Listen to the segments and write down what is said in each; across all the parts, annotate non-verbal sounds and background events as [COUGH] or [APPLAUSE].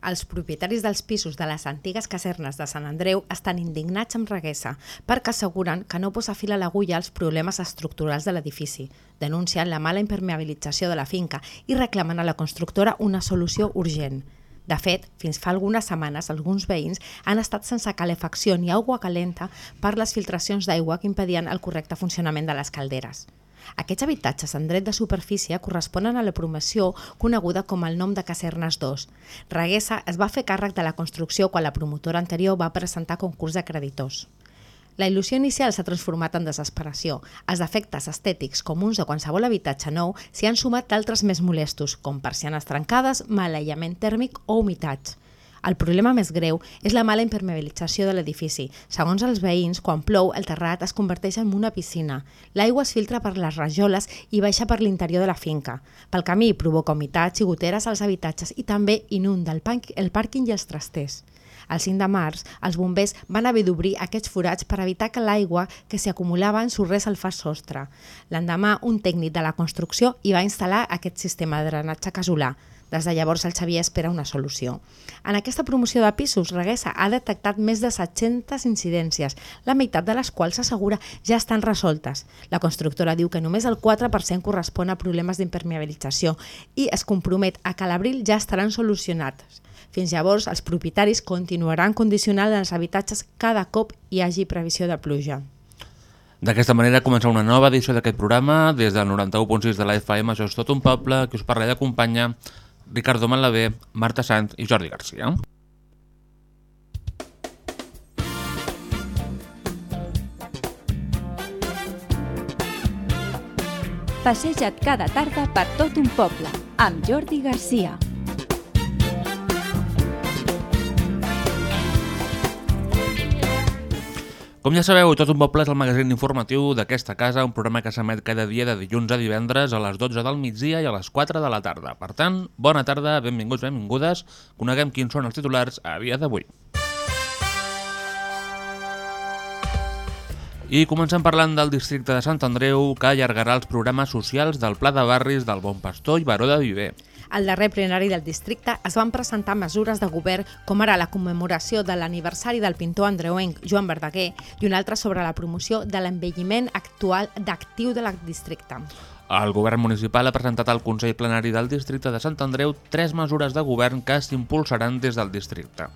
Els propietaris dels pisos de les antigues casernes de Sant Andreu estan indignats amb Reguesa perquè asseguren que no posa fil a l'agulla als problemes estructurals de l'edifici. Denuncien la mala impermeabilització de la finca i reclamen a la constructora una solució urgent. De fet, fins fa algunes setmanes, alguns veïns han estat sense calefacció ni aigua calenta per les filtracions d'aigua que impedien el correcte funcionament de les calderes. Aquests habitatges en dret de superfície corresponen a la promoció coneguda com el nom de Casernes 2. Reguesa es va fer càrrec de la construcció quan la promotora anterior va presentar concurs de creditors. La il·lusió inicial s'ha transformat en desesperació. Els efectes estètics comuns de qualsevol habitatge nou s'hi han sumat d'altres més molestos, com persianes trencades, mal aïllament tèrmic o humitats. El problema més greu és la mala impermeabilització de l'edifici. Segons els veïns, quan plou, el terrat es converteix en una piscina. L'aigua es filtra per les rajoles i baixa per l'interior de la finca. Pel camí provoca humitats i goteres als habitatges i també inunda el, el pàrquing i els trasters. El 5 de març, els bombers van haver d'obrir aquests forats per evitar que l'aigua que s'hi acumulava ensorrés el fas sostre. L'endemà, un tècnic de la construcció hi va instal·lar aquest sistema de drenatge casolà. Des de llavors el Xavier espera una solució. En aquesta promoció de pisos, Reguesa ha detectat més de 700 incidències, la meitat de les quals s'assegura ja estan resoltes. La constructora diu que només el 4% correspon a problemes d'impermeabilització i es compromet a que l'abril ja estaran solucionats. Fins llavors, els propietaris continuaran condicionant els habitatges cada cop hi hagi previsió de pluja. D'aquesta manera comença una nova edició d'aquest programa. Des del 91.6 de la FM, això és tot un poble, que us parla d'acompanyar Ricardo Manlabé, Marta Sant i Jordi Garcia. Passeja't cada tarda per tot un poble, amb Jordi Garcia. Com ja sabeu, Tot un poble és el magazín informatiu d'aquesta casa, un programa que s'emet cada dia de dilluns a divendres a les 12 del migdia i a les 4 de la tarda. Per tant, bona tarda, benvinguts, benvingudes, coneguem quins són els titulars a dia d'avui. I comencem parlant del districte de Sant Andreu, que allargarà els programes socials del Pla de Barris del Bon Pastor i Baró de Viver. Al darrer plenari del districte es van presentar mesures de govern com ara la commemoració de l'aniversari del pintor andreuenc Joan Verdaguer i una altra sobre la promoció de l'envelliment actual d'actiu del districte. El govern municipal ha presentat al Consell Plenari del Districte de Sant Andreu tres mesures de govern que s'impulsaran des del districte.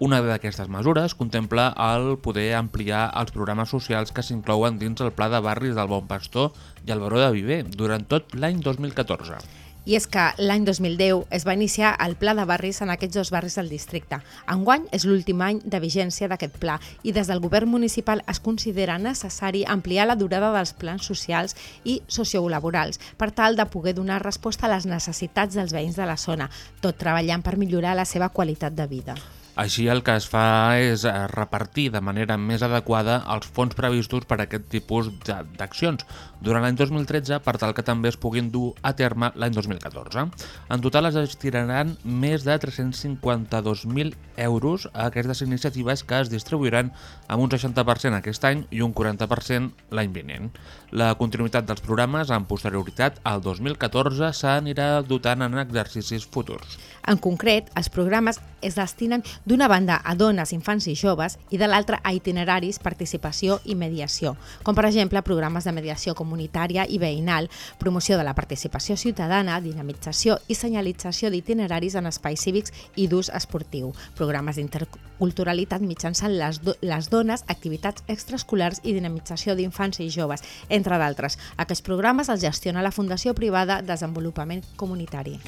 Una d'aquestes mesures contempla el poder ampliar els programes socials que s'inclouen dins el Pla de Barris del Bon Pastor i el Baró de Viver durant tot l'any 2014. I és que l'any 2010 es va iniciar el pla de barris en aquests dos barris del districte. Enguany és l'últim any de vigència d'aquest pla i des del govern municipal es considera necessari ampliar la durada dels plans socials i sociolaborals per tal de poder donar resposta a les necessitats dels veïns de la zona, tot treballant per millorar la seva qualitat de vida. Així el que es fa és eh, repartir de manera més adequada els fons previstos per a aquest tipus d'accions durant l'any 2013 per tal que també es puguin dur a terme l'any 2014. En total es destinaran més de 352.000 euros a aquestes iniciatives que es distribuiran amb un 60% aquest any i un 40% l'any vinent. La continuïtat dels programes amb posterioritat al 2014 s'anirà dotant en exercicis futurs. En concret, els programes es destinen d'una banda a dones, infants i joves i de l'altra a itineraris, participació i mediació, com per exemple programes de mediació comunitària i veïnal, promoció de la participació ciutadana, dinamització i senyalització d'itineraris en espais cívics i d'ús esportiu, programes d'interculturalitat mitjançant les, do les dones, activitats extraescolars i dinamització d'infants i joves, entre d'altres. Aquests programes els gestiona la Fundació Privada Desenvolupament Comunitari.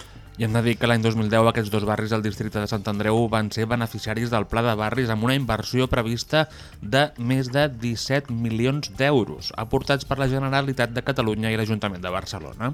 I hem de dir que l'any 2010 aquests dos barris del districte de Sant Andreu van ser beneficiaris del Pla de Barris amb una inversió prevista de més de 17 milions d'euros, aportats per la Generalitat de Catalunya i l'Ajuntament de Barcelona.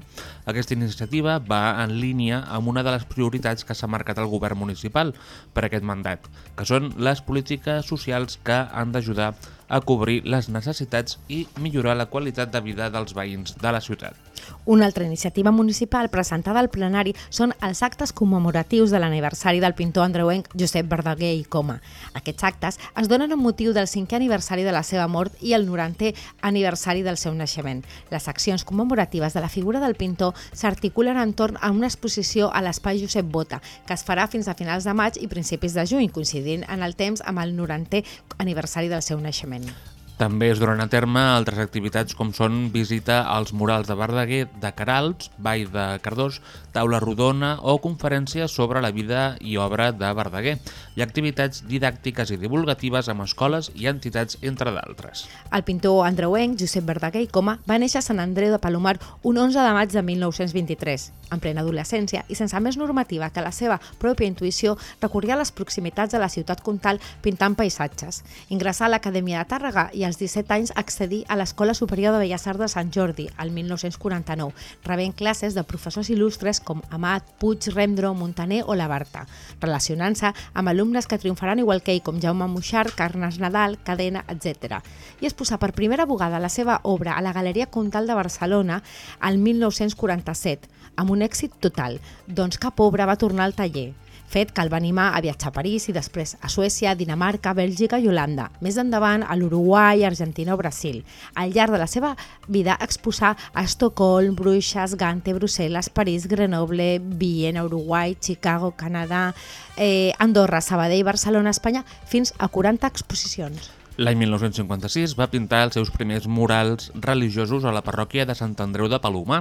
Aquesta iniciativa va en línia amb una de les prioritats que s'ha marcat el govern municipal per aquest mandat, que són les polítiques socials que han d'ajudar a cobrir les necessitats i millorar la qualitat de vida dels veïns de la ciutat. Una altra iniciativa municipal presentada al plenari són els actes commemoratius de l'aniversari del pintor andreuenc Josep Verdaguer i Coma. Aquests actes es donen amb motiu del cinquè aniversari de la seva mort i el 90è aniversari del seu naixement. Les accions commemoratives de la figura del pintor s'articulen entorn a una exposició a l'espai Josep Bota, que es farà fins a finals de maig i principis de juny, coincidint en el temps amb el 90è aniversari del seu naixement. També es duran a terme altres activitats com són visita als murals de Verdaguer, de Carals, Vall de Cardós, taula rodona o conferències sobre la vida i obra de Verdaguer i activitats didàctiques i divulgatives amb escoles i entitats, entre d'altres. El pintor andreuenc Josep Verdaguer i Coma va néixer a Sant Andreu de Palomar un 11 de maig de 1923. En plena adolescència i sense més normativa que la seva pròpia intuïció, recorria a les proximitats de la ciutat comtal pintant paisatges. Ingressà a l'Acadèmia de Tàrrega i als 17 anys accedí a l'Escola Superior de Belles Arts de Sant Jordi, al 1949, rebent classes de professors il·lustres com Amat, Puig, Remdro, Montaner o Labarta, relacionant-se amb alumnes que triomfaran igual que ell, com Jaume Muixart, Carnes Nadal, Cadena, etc. I es posà per primera vegada la seva obra a la Galeria Comtal de Barcelona al 1947, amb un èxit total, doncs cap obra va tornar al taller fet que el va animar a viatjar a París i després a Suècia, Dinamarca, Bèlgica i Holanda. Més endavant a l'Uruguai, Argentina o Brasil. Al llarg de la seva vida exposà a Estocolm, Bruixes, Gante, Brussel·les, París, Grenoble, Viena, Uruguai, Chicago, Canadà, eh, Andorra, Sabadell, Barcelona, Espanya, fins a 40 exposicions. L'any 1956 va pintar els seus primers murals religiosos a la parròquia de Sant Andreu de Palomar,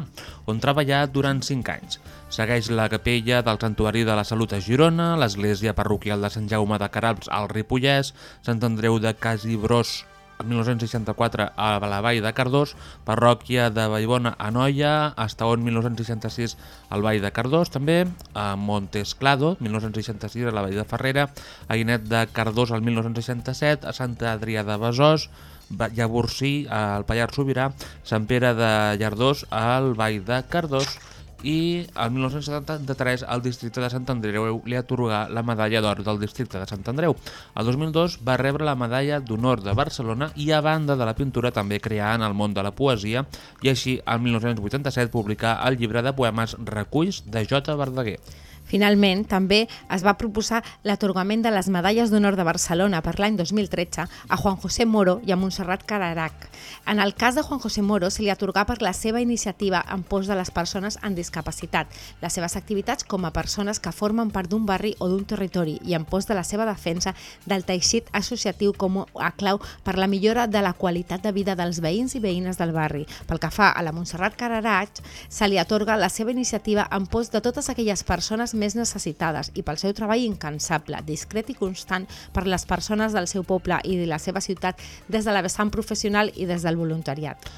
on treballà durant 5 anys. Segueix la capella del Santuari de la Salut a Girona, l'església parroquial de Sant Jaume de Caralps al Ripollès, Sant Andreu de Casibrós el 1964 a la Vall de Cardós, parròquia de Vallbona a Noia, Estaon 1966 al Vall de Cardós, també a Montesclado, 1966 a la Vall de Ferrera, a Guinet de Cardós al 1967, a Santa Adrià de Besòs, Llavorsí al Pallars Sobirà, Sant Pere de Llardós al Vall de Cardós, i el 1973 el districte de Sant Andreu li atorgà la medalla d'or del districte de Sant Andreu. El 2002 va rebre la medalla d'honor de Barcelona i a banda de la pintura també creà en el món de la poesia i així el 1987 publicà el llibre de poemes Reculls de J. Verdaguer. Finalment, també es va proposar l'atorgament de les medalles d'honor de Barcelona per l'any 2013 a Juan José Moro i a Montserrat Cararac. En el cas de Juan José Moro, se li atorgà per la seva iniciativa en pos de les persones amb discapacitat, les seves activitats com a persones que formen part d'un barri o d'un territori i en pos de la seva defensa del teixit associatiu com a clau per la millora de la qualitat de vida dels veïns i veïnes del barri. Pel que fa a la Montserrat Cararac, se li atorga la seva iniciativa en pos de totes aquelles persones més necessitades i pel seu treball incansable, discret i constant per les persones del seu poble i de la seva ciutat des de la vessant professional i des del voluntariat.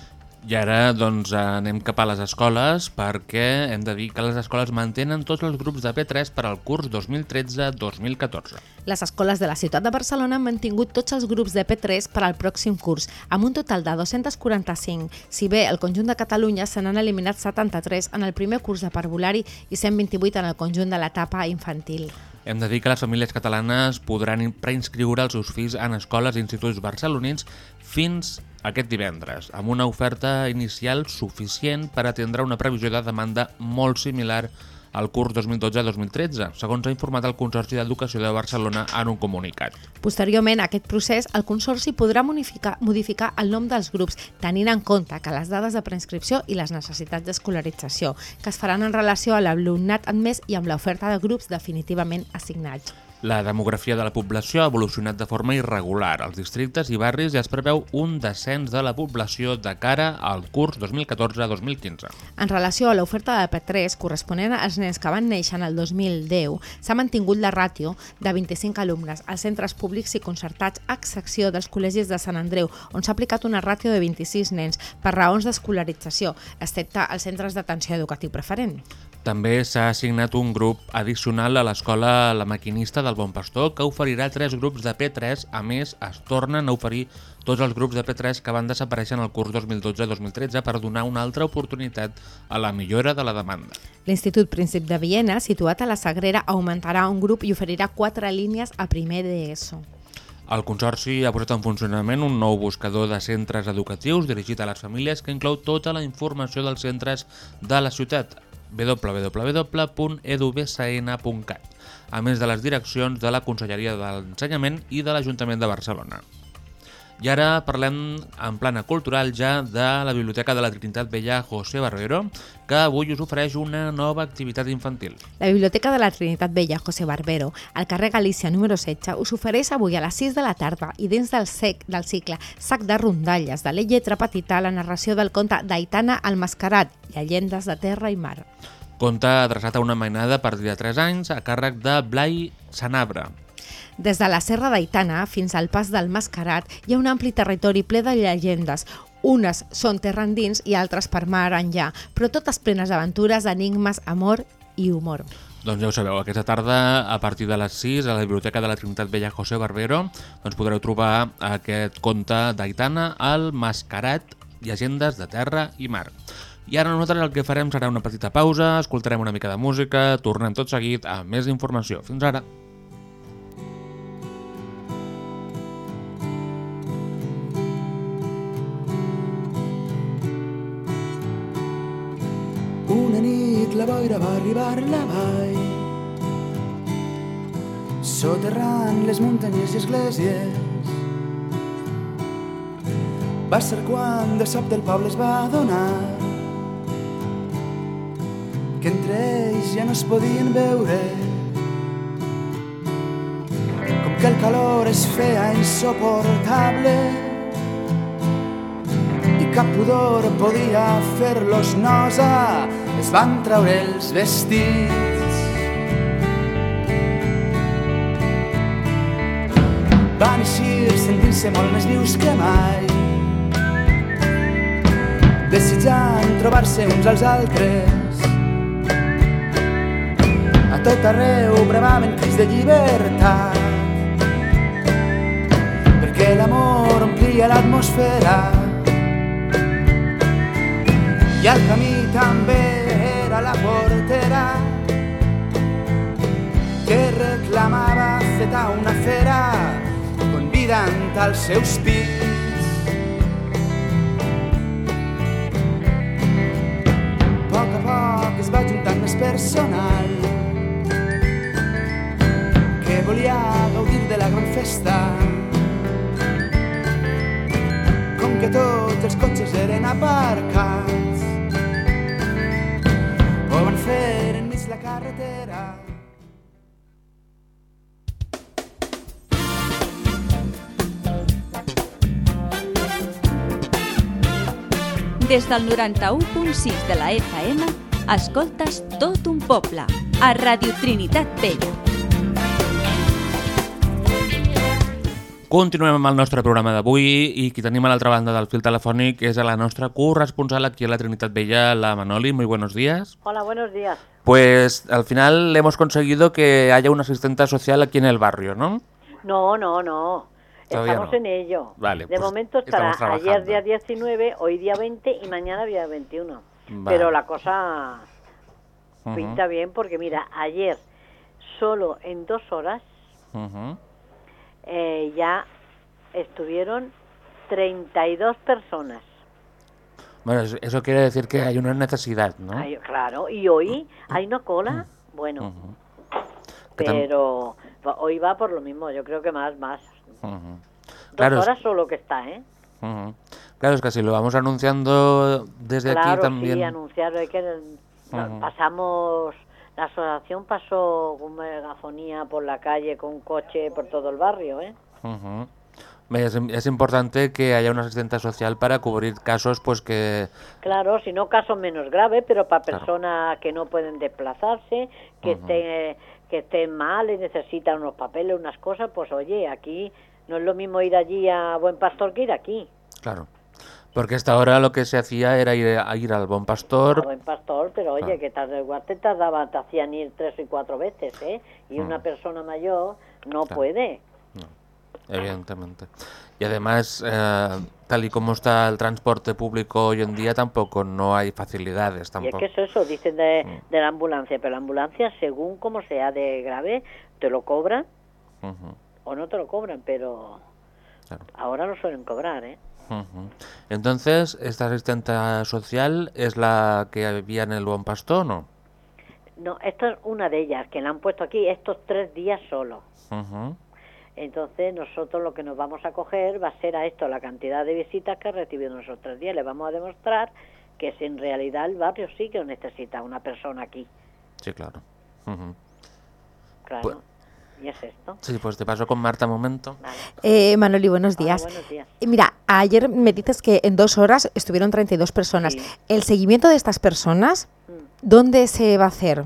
I ara doncs, anem cap a les escoles perquè hem de dir que les escoles mantenen tots els grups de P3 per al curs 2013-2014. Les escoles de la ciutat de Barcelona han mantingut tots els grups de P3 per al pròxim curs, amb un total de 245, si bé el conjunt de Catalunya se n'han eliminat 73 en el primer curs de parvulari i 128 en el conjunt de l'etapa infantil. Hem de dir que les famílies catalanes podran preinscriure els seus fills en escoles i instituts barcelonins fins aquest divendres, amb una oferta inicial suficient per atendre una previsió de demanda molt similar al curs 2012-2013, segons ha informat el Consorci d'Educació de Barcelona en un comunicat. Posteriorment, a aquest procés, el Consorci podrà modificar, modificar el nom dels grups, tenint en compte que les dades de preinscripció i les necessitats d'escolarització, que es faran en relació a l'alumnat admès i amb l'oferta de grups definitivament assignats. La demografia de la població ha evolucionat de forma irregular als districtes i barris i es preveu un descens de la població de cara al curs 2014-2015. En relació a l'oferta de P3 corresponent als nens que van néixer en el 2010, s'ha mantingut la ràtio de 25 alumnes als centres públics i concertats a excepció dels col·legis de Sant Andreu, on s'ha aplicat una ràtio de 26 nens per raons d'escolarització, excepte als centres d'atenció educatiu preferent. També s'ha assignat un grup addicional a l'escola La Maquinista del Bon Pastor que oferirà tres grups de P3. A més, es tornen a oferir tots els grups de P3 que van desaparèixer en el curs 2012-2013 per donar una altra oportunitat a la millora de la demanda. L'Institut Príncip de Viena, situat a la Sagrera, augmentarà un grup i oferirà quatre línies a primer d'ESO. El Consorci ha posat en funcionament un nou buscador de centres educatius dirigit a les famílies que inclou tota la informació dels centres de la ciutat www.edubsn.cat, a més de les direccions de la Conselleria de l'Ensenyament i de l'Ajuntament de Barcelona. I ara parlem en plana cultural ja de la Biblioteca de la Trinitat Vella José Barbero, que avui us ofereix una nova activitat infantil. La Biblioteca de la Trinitat Vella José Barbero, al carrer Galícia número 16, us ofereix avui a les 6 de la tarda i dins del sec del cicle Sac de rondalles de la lletra petita la narració del conte d'Aitana el Mascarat, llegendes de terra i mar. Conte adreçat a una mainada a partir de 3 anys a càrrec de Blai Sanabra. Des de la Serra d'Aitana fins al Pas del Mascarat hi ha un ampli territori ple de llegendes. Unes són terra endins i altres per mar enllà, però totes plenes d'aventures, enigmes, amor i humor. Doncs ja ho sabeu, aquesta tarda, a partir de les 6, a la Biblioteca de la Trinitat Vella José Barbero, doncs podreu trobar aquest conte d'Aitana, el Mascarat, llegendes de terra i mar. I ara nosaltres el que farem serà una petita pausa, escoltarem una mica de música, tornem tot seguit amb més informació. Fins ara! Una nit la boira va arribar la vall soterrant les muntanyes i esglésies. Va ser quan de sobte el poble es va adonar que entre ells ja no es podien veure com que el calor es feia insoportable cap pudor podia fer-los nosa. Es van treure els vestits. Van eixir sentint-se molt més vius que mai. Desitjant trobar-se uns als altres. A tot arreu bramaven crits de llibertat. Perquè l'amor omplia l'atmosfera el camí també era la portera que reclamava feta una fera convidant als seus pits. Es va juntant més personal que volia gaudir de la gran festa. Com que tots els cotxes eren aparcats fer enmig la carretera Des del 91.6 de la FM, escoltes tot un poble, a Radio Trinitat Vella. Continuem amb el nostre programa d'avui i qui tenim a l'altra banda del fil telefònic és a la nostra corresponsal aquí a la Trinitat Vella, la Manoli. Muy buenos días. Hola, buenos días. Pues al final hemos conseguido que haya una asistente social aquí en el barrio, ¿no? No, no, no. Todavía Estamos no. en ello. Vale, de pues momento estará ayer día 19, hoy día 20 y mañana día 21. Vale. Pero la cosa pinta bien porque mira, ayer solo en dos horas. Eh, ya estuvieron 32 personas. Bueno, eso- quiere decir que hay una necesidad, ¿no? Ay, claro, y hoy hay una cola, bueno. Que tam- pero hoy va por lo mismo, yo creo que más, más. Ujú. Dos Claro, es- horas solo que está, ¿eh? Ujú. Claro, es que si lo vamos anunciando desde claro, aquí también... sí, anunciarlo. Hay que. Pasamos, la asociación pasó con megafonía por la calle, con un coche por todo el barrio, ¿eh? Es, es importante que haya una asistente social para cubrir casos pues que... Claro, si no casos menos graves, pero para Claro. personas que no pueden desplazarse, que estén que estén mal y necesitan unos papeles, unas cosas, pues oye, aquí no es lo mismo ir allí a Buen Pastor que ir aquí. Claro. Porque hasta ahora lo que se hacía era ir, a ir al A Pastor. buen pastor, pero oye, Claro. que tarde, igual te tardaba, te hacían ir tres y cuatro veces, ¿eh? Y Mm. una persona mayor no Claro. puede. Evidentemente. Y además, eh, tal y como está el transporte público hoy en día, tampoco no hay facilidades Y es tampoco. que es eso, dicen de, Mm. de la ambulancia, pero la ambulancia, según como sea de grave, te lo cobran Ujú, o no te lo cobran, pero claro. ahora lo suelen cobrar, ¿eh? Entonces, ¿esta asistente social es la que había en el Buen Pastor o no? No, esta es una de ellas, que la han puesto aquí estos tres días solo. Ujú, Entonces nosotros lo que nos vamos a coger va a ser a esto, la cantidad de visitas que ha recibido en esos tres días. Le vamos a demostrar que si en realidad el barrio sí que necesita una persona aquí. Sí, claro. Claro. Pues- y es esto. Sí, pues te paso con Marta un momento. Vale. Eh, Manoli, buenos Hola, días. buenos días. Eh, Mira, ayer me dices que en dos horas estuvieron 32 personas. Sí. ¿El seguimiento de estas personas, Mm. dónde se va a hacer?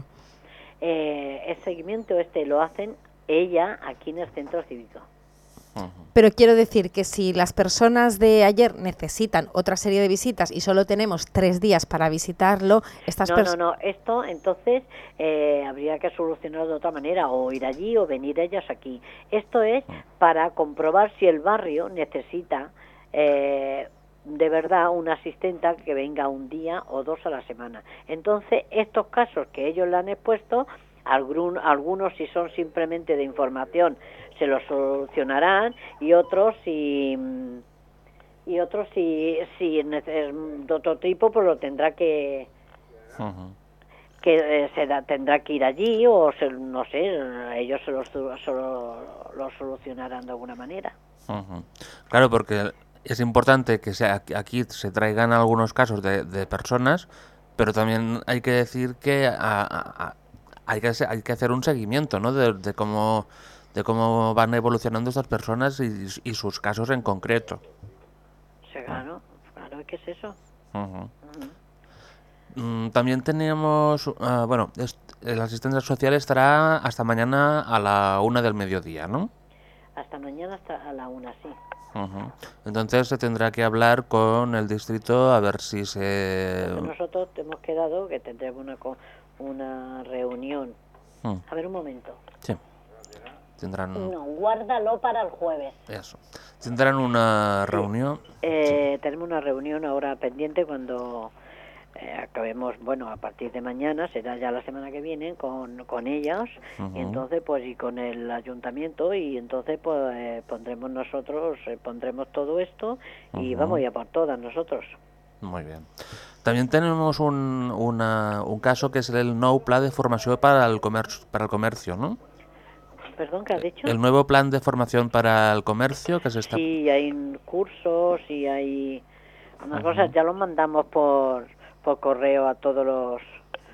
Eh, el seguimiento este lo hacen ella aquí en el centro cívico. Pero quiero decir que si las personas de ayer necesitan otra serie de visitas y solo tenemos tres días para visitarlo, estas No, no, personas... no, esto entonces eh, habría que solucionarlo de otra manera, o ir allí o venir ellas aquí. Esto es para comprobar si el barrio necesita eh, de verdad una asistenta que venga un día o dos a la semana. Entonces, estos casos que ellos le han expuesto, algún- algunos si son simplemente de información se los solucionarán y otros si y otros si si es de otro tipo pues lo tendrá que que eh, se da- tendrá que ir allí o se- no sé ellos se lo, se lo- lo solucionarán de alguna manera Ujú. Claro, porque es importante que sea, aquí se traigan algunos casos de, de personas, pero también hay que decir que a- a- a- hay, que hacer, hay que hacer un seguimiento, ¿no? De, de cómo de cómo van evolucionando estas personas y, y sus casos en concreto. Sea, claro claro ¿qué es eso. Mm, También tenemos, ah, bueno, el asistente social estará hasta mañana a la una del mediodía, ¿no? hasta mañana hasta a la una sí. Entonces se tendrá que hablar con el distrito a ver si se... Porque nosotros te hemos quedado que tendremos una una reunión Mm, a ver un momento sí. Tendrán... no guárdalo para el jueves Eso. Tendrán una reunión. Eh, tenemos una reunión ahora pendiente cuando eh, acabemos, bueno, a partir de mañana, será ya la semana que viene, con, con ellas, Ujú. y entonces pues y con el ayuntamiento, y entonces pues eh, pondremos nosotros, eh, pondremos todo esto, y Ujú. vamos ya por todas nosotros. Muy bien. También tenemos un, una, un caso que es el nou pla de formación para el comercio, para el comercio, ¿no? Perdón, ¿qué has dicho? El nuevo plan de formación para el comercio que se está... Sí, hay cursos y hay unas cosas, ya los mandamos por, por correo a todos los,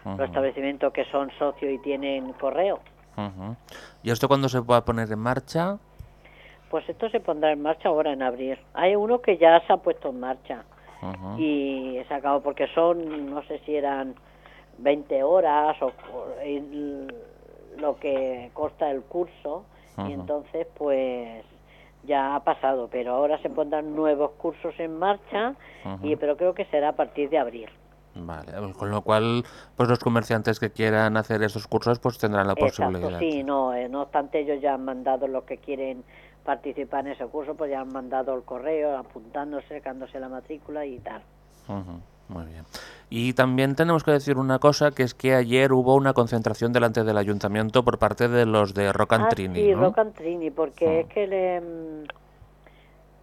los establecimientos que son socios y tienen correo. ujú. ¿Y esto cuándo se pueda poner en marcha? Pues esto se pondrá en marcha ahora en abril. Hay uno que ya se ha puesto en marcha y se acabó porque son, no sé si eran 20 horas o o el- lo que consta el curso y entonces pues ya ha pasado, pero ahora se pondrán nuevos cursos en marcha y pero creo que será a partir de abril. Vale, con lo cual, pues los comerciantes que quieran hacer estos cursos, pues tendrán la posibilidad. Sí, no, eh, no obstante ellos ya han mandado los que quieren participar en ese curso, pues ya han mandado el correo apuntándose, sacándose la matrícula y tal. Muy bien. Y también tenemos que decir una cosa, que es que ayer hubo una concentración delante del ayuntamiento por parte de los de Rock and ah, Trini, sí, ¿no? Rock and Trini, porque Mm. es que le, mm,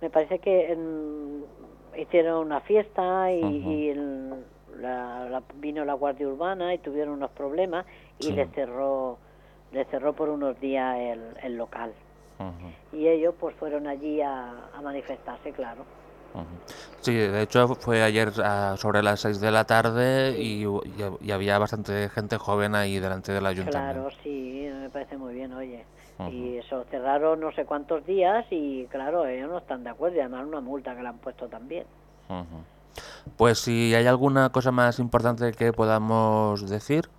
me parece que mm, hicieron una fiesta y, el- la- la- vino la Guardia Urbana y tuvieron unos problemas y Sí. le cerró le cerró por unos días el, el local. Y ellos pues fueron allí a, a manifestarse, claro. Sí, de hecho fue ayer ah, sobre las 6 de la tarde y, había bastante gente joven ahí delante del ayuntamiento. Claro, sí, me parece muy bien, oye. Y eso cerraron no sé cuántos días y claro, ellos no están de acuerdo y además una multa que le han puesto también. Pues si hay alguna cosa más importante que podamos decir.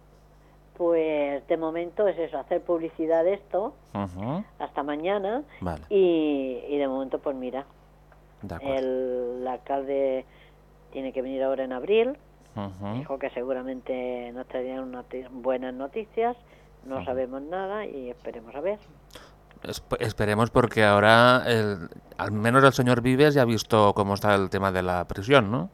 Pues de momento es eso, hacer publicidad de esto hasta mañana Vale, y, y de momento pues mira. El, el alcalde tiene que venir ahora en abril. Dijo que seguramente nos traerían noti- buenas noticias. No sabemos nada y esperemos a ver. Esp- esperemos porque ahora el- al menos el señor Vives ya ha visto cómo está el tema de la prisión, ¿no?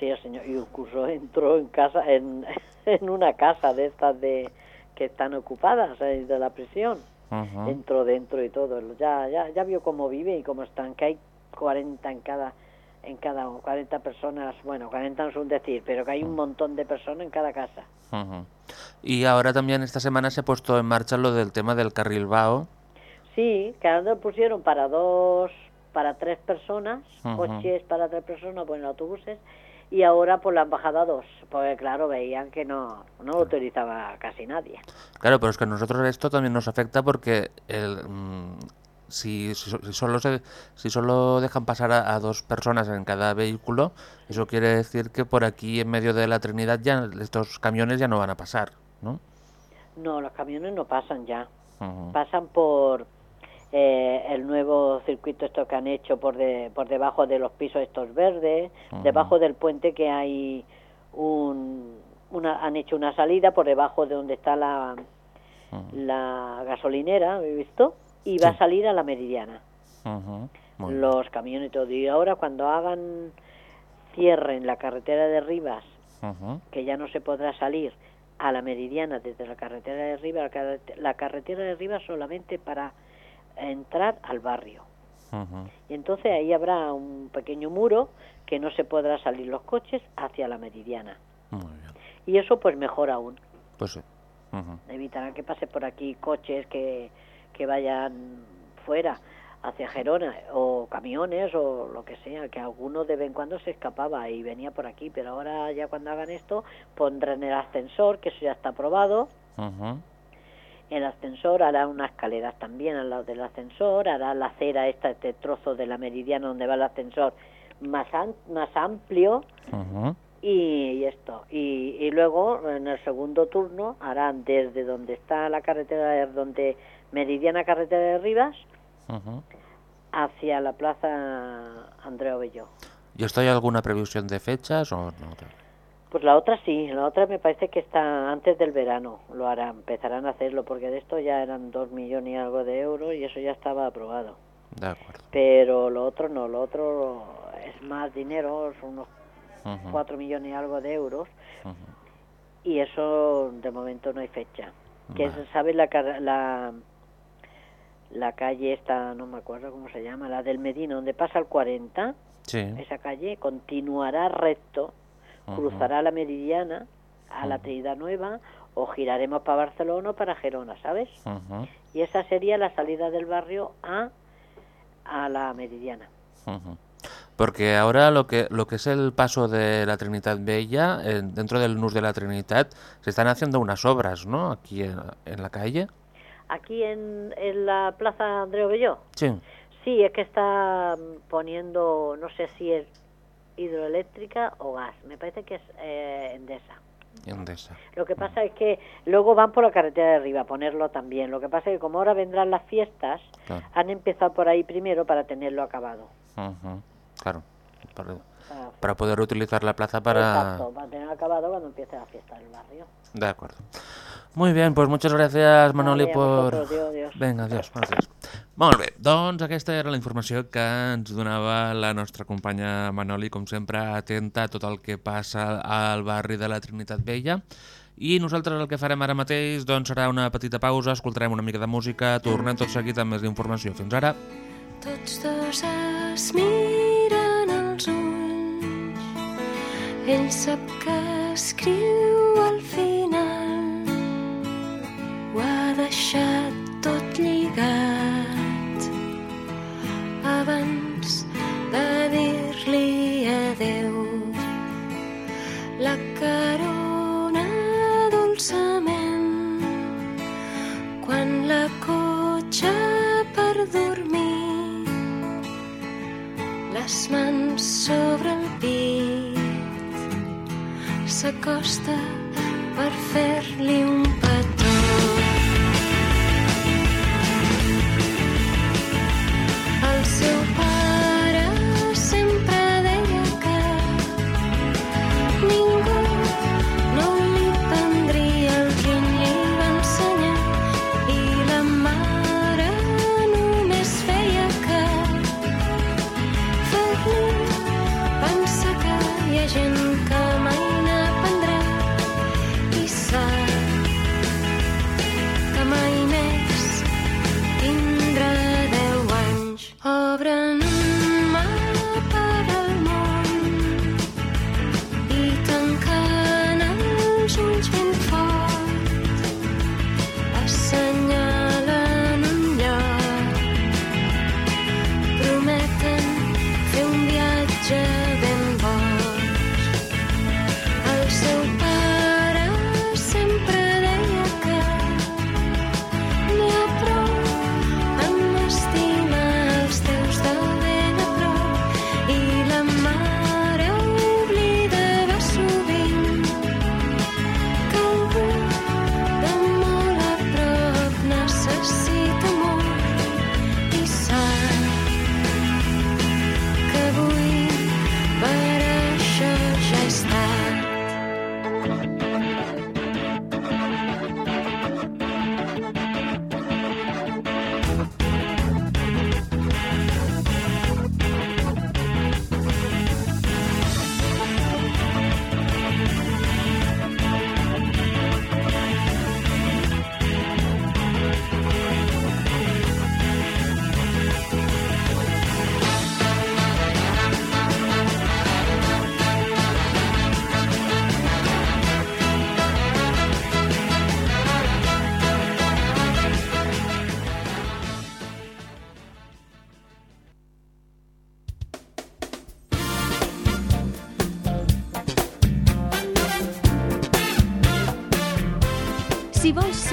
Sí, el señor. Y incluso entró en casa, en, [LAUGHS] en una casa de estas de que están ocupadas de la prisión. Ujú. Entró dentro y todo. Ya, ya, ya vio cómo vive y cómo están. Que hay 40 en cada, en cada 40 personas. Bueno, 40 no es un decir, pero que hay un montón de personas en cada casa. Ujú. Y ahora también esta semana se ha puesto en marcha lo del tema del carril BAO. Sí, que ahora lo pusieron para dos, para tres personas, Ujú. coches para tres personas, bueno, autobuses, y ahora por la embajada dos, porque claro, veían que no, no lo utilizaba casi nadie. Claro, pero es que a nosotros esto también nos afecta porque el, mm, si, si so- si solo se, si solo dejan pasar a, a dos personas en cada vehículo, eso quiere decir que por aquí en medio de la Trinidad ya estos camiones ya no van a pasar, ¿no? No, los camiones no pasan ya, pasan por eh, el nuevo circuito esto que han hecho por, de, por debajo de los pisos estos verdes, debajo del puente que hay un, una, han hecho una salida por debajo de donde está la, la gasolinera, ¿he visto? Y va Sí. a salir a la meridiana. Los camiones y todo. Y ahora cuando hagan, cierren la carretera de Rivas, que ya no se podrá salir a la meridiana desde la carretera de Rivas, la, carret- la carretera de Rivas solamente para entrar al barrio. Y entonces ahí habrá un pequeño muro que no se podrá salir los coches hacia la meridiana. Muy bien. Y eso pues mejor aún. Pues sí. Evitará que pase por aquí coches que, que vayan fuera hacia Gerona o camiones o lo que sea, que alguno de vez en cuando se escapaba y venía por aquí, pero ahora ya cuando hagan esto pondrán el ascensor, que eso ya está aprobado, el ascensor hará unas escaleras también al lado del ascensor, hará la acera esta, este trozo de la meridiana donde va el ascensor más, más amplio. Y, y esto. Y, y luego en el segundo turno harán desde donde está la carretera de- donde meridiana carretera de Rivas hacia la plaza Andrea Bello ¿Y esto hay alguna previsión de fechas o no? pues la otra sí la otra me parece que está antes del verano lo harán empezarán a hacerlo porque de esto ya eran dos millones y algo de euros y eso ya estaba aprobado De acuerdo. pero lo otro no lo otro es más dinero son unos cuatro millones y algo de euros y eso de momento no hay fecha. Que Vale. es, ¿sabes la, la la calle esta, no me acuerdo cómo se llama, la del Medina, donde pasa el 40, Sí. esa calle continuará recto, cruzará la Meridiana a la. Trinidad Nueva o giraremos para Barcelona o para Gerona, ¿sabes? Y esa sería la salida del barrio a a la Meridiana. Porque ahora lo que lo que es el paso de la Trinidad Bella, eh, dentro del NUS de la Trinidad, se están haciendo unas obras, ¿no? Aquí en, en la calle. Aquí en, en la Plaza Andreu Belló. Sí. Sí, es que está mm, poniendo, no sé si es hidroeléctrica o gas, me parece que es eh, Endesa. Endesa. Lo que pasa es que luego van por la carretera de arriba a ponerlo también. Lo que pasa es que como ahora vendrán las fiestas, Claro. han empezado por ahí primero para tenerlo acabado. Ujú. Claro. Para, poder utilizar la plaza para... Exacto, para tenerlo acabado cuando empiece la fiesta del barrio. De acuerdo. Muy bien, pues muchas gracias, Manoli, por... adéu. Vinga, adiós. Molt bé, doncs aquesta era la informació que ens donava la nostra companya Manoli, com sempre, atenta a tot el que passa al barri de la Trinitat Vella. I nosaltres el que farem ara mateix doncs, serà una petita pausa, escoltarem una mica de música, tornem tot seguit amb més informació. Fins ara. Tots dos es miren als ulls. Ell sap que escriu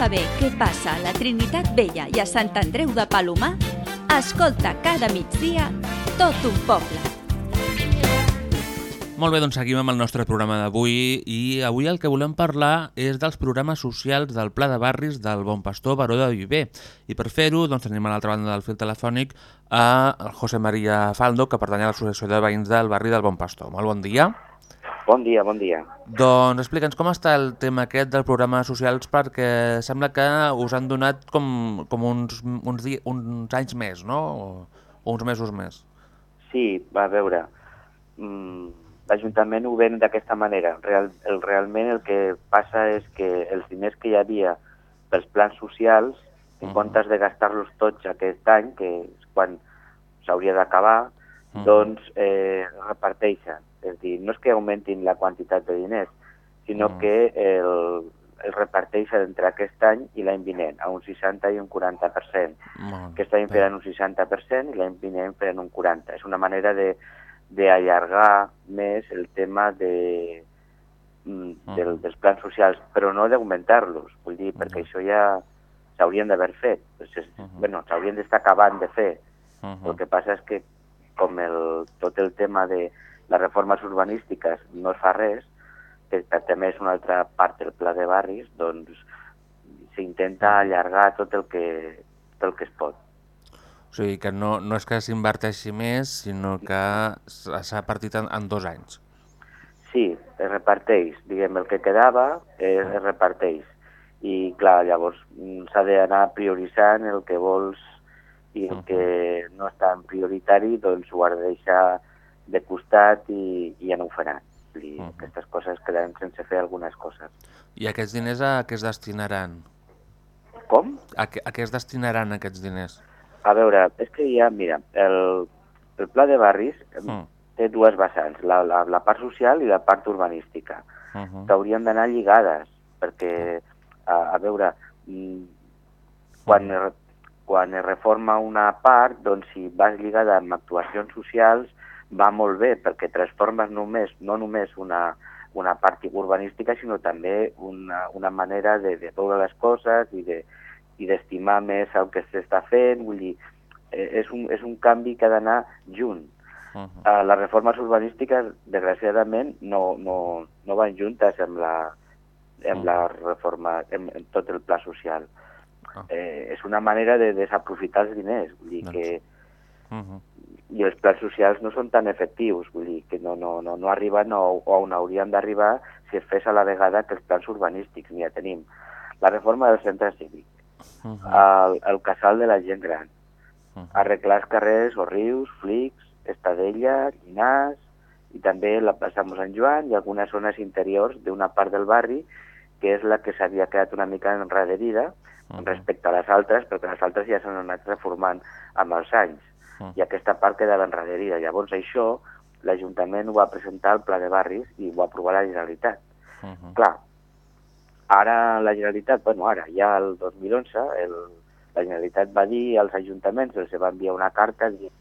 saber què passa a la Trinitat Vella i a Sant Andreu de Palomar, escolta cada migdia tot un poble. Molt bé, doncs seguim amb el nostre programa d'avui i avui el que volem parlar és dels programes socials del Pla de Barris del Bon Pastor Baró de Viver. I per fer-ho doncs, tenim a l'altra banda del fil telefònic a José María Faldo, que pertany a l'Associació de Veïns del barri del Bon Pastor. Molt bon dia. Bon dia, bon dia. Doncs explica'ns com està el tema aquest dels programes socials perquè sembla que us han donat com, com uns, uns, di uns anys més, no? O, o uns mesos més. Sí, va a veure. Mm, L'Ajuntament ho ven d'aquesta manera. Real, el, realment el que passa és que els diners que hi havia pels plans socials, en uh -huh. comptes de gastar-los tots aquest any, que és quan s'hauria d'acabar, uh -huh. doncs eh, reparteixen. És dir, no és que augmentin la quantitat de diners, sinó -huh. que el, el reparteixen entre aquest any i l'any vinent, a un 60 i un 40%. Molt Aquest any faran un 60% i l'any vinent faran un 40%. És una manera de d'allargar més el tema de, mm, del, dels plans socials, però no d'augmentar-los, vull dir, perquè això ja s'haurien d'haver fet, pues és, uh -huh. bueno, s'haurien d'estar acabant de fer. Uh -huh. El que passa és que com el, tot el tema de les reformes urbanístiques no es fa res, que també és una altra part del pla de barris, doncs s'intenta allargar tot el que, tot el que es pot. O sigui que no, no és que s'inverteixi més, sinó que s'ha partit en, en dos anys. Sí, es reparteix. Diguem, el que quedava es, es reparteix. I, clar, llavors mm, s'ha d'anar prioritzant el que vols i el que no és tan prioritari, doncs ho has de deixar de costat i, i ja no ho farà. I uh -huh. aquestes coses quedaran sense fer algunes coses. I aquests diners a què es destinaran? Com? A què, a què es destinaran aquests diners? A veure, és que ja, mira, el, el pla de barris mm. té dues vessants, la, la, la part social i la part urbanística, uh -huh. que haurien d'anar lligades, perquè, a, a veure, mm, quan, es, quan es reforma una part, doncs si vas lligada amb actuacions socials, va molt bé, perquè transformes només, no només una, una part urbanística, sinó també una, una manera de, de veure les coses i de, i d'estimar més el que s'està fent, vull dir, eh, és, un, és un canvi que ha d'anar junt. Uh -huh. uh, les reformes urbanístiques, desgraciadament, no, no, no van juntes amb la, amb uh -huh. la reforma, amb, amb tot el pla social. Uh -huh. eh, és una manera de desaprofitar els diners, vull dir doncs. que... Uh -huh. I els plans socials no són tan efectius, vull dir que no, no, no, no arriben o, o on haurien d'arribar si es fes a la vegada que els plans urbanístics. Mira, tenim la reforma del centre cívic, uh -huh. el, el casal de la gent gran, uh -huh. arreglar els carrers o rius, flics, Estadella, Llinars, i també la plaça Sant Joan i algunes zones interiors d'una part del barri que és la que s'havia quedat una mica enrederida uh -huh. respecte a les altres, perquè les altres ja s'han anat reformant amb els anys, -huh. i aquesta part quedava enrederida. Llavors això, l'Ajuntament ho va presentar al Pla de Barris i ho va aprovar la Generalitat. Uh -huh. Clar, Ara la Generalitat, bueno, ara, ja el 2011, el, la Generalitat va dir als ajuntaments, els va enviar una carta dient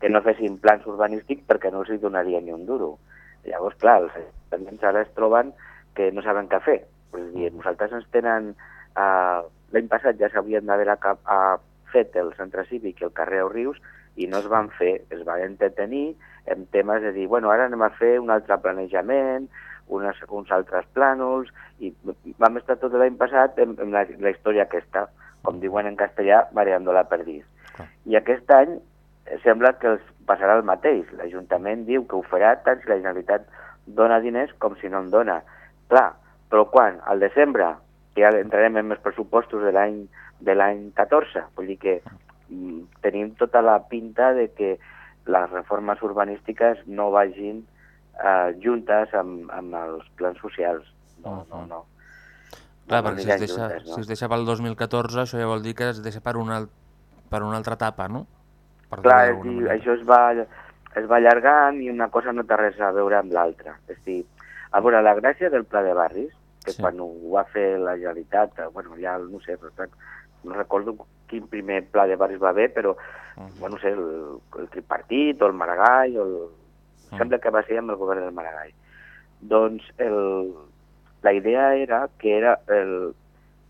que no fessin plans urbanístics perquè no els donaria ni un duro. Llavors, clar, els ajuntaments ara es troben que no saben què fer. És dir, nosaltres ens tenen... Eh, L'any passat ja s'havien d'haver fet el centre cívic i el carrer Rius i no es van fer, es van entretenir en temes de dir, bueno, ara anem a fer un altre planejament, unes, uns altres plànols, i vam estar tot l'any passat en, en la, la història aquesta, com diuen en castellà, mareando la perdiz. Ah. I aquest any sembla que els passarà el mateix. L'Ajuntament diu que ho farà tant si la Generalitat dona diners com si no en dona. Clar, però quan? Al desembre, que ja entrarem en els pressupostos de l'any de l'any 14, vull dir que tenim tota la pinta de que les reformes urbanístiques no vagin eh, juntes amb, amb els plans socials. No, no, no. Clar, no perquè si es, deixa, juntes, no? si es deixa pel 2014, això ja vol dir que es deixa per una, per una altra etapa, no? Per Clar, és dir, això es va, es va allargant i una cosa no té res a veure amb l'altra. És dir, a veure, la gràcia del pla de barris, que sí. quan ho va fer la Generalitat, eh, bueno, ja no sé, no recordo quin primer pla de barris va haver, però, uh -huh. bueno, no sé, el, el tripartit o el Maragall o el, Mm. Sembla que va ser amb el govern del Maragall. Doncs el, la idea era que era el,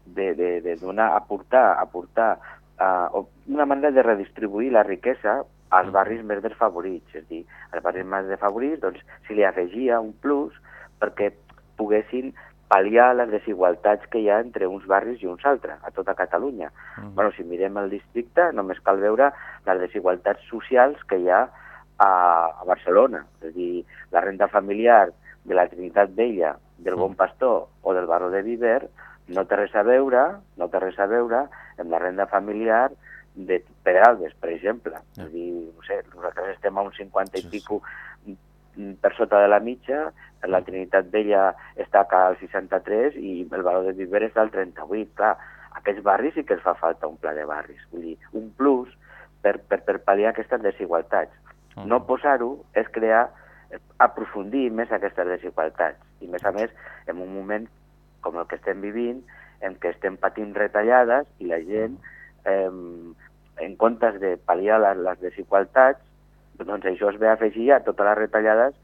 de, de, de donar, aportar, aportar uh, una manera de redistribuir la riquesa als barris més desfavorits. És a dir, als barris més desfavorits doncs, si li afegia un plus perquè poguessin pal·liar les desigualtats que hi ha entre uns barris i uns altres, a tota Catalunya. Mm. Bueno, si mirem el districte, només cal veure les desigualtats socials que hi ha a, a Barcelona. És a dir, la renda familiar de la Trinitat Vella, del Bon Pastor o del Barro de Viver no té res a veure, no té res a veure amb la renda familiar de Pedralbes, per exemple. Yeah. És dir, no sé, nosaltres estem a un 50 i sí, pico. Per sota de la mitja, la Trinitat Vella està al 63 i el valor de Viver està al 38. Clar, aquests barris sí que els fa falta un pla de barris. Vull dir, un plus per, per, per pal·liar aquestes desigualtats. Uh -huh. No posar-ho és crear, aprofundir més aquestes desigualtats. I, més a més, en un moment com el que estem vivint, en què estem patint retallades i la gent, eh, en comptes de pal·liar les, les desigualtats, doncs això es ve a afegir a totes les retallades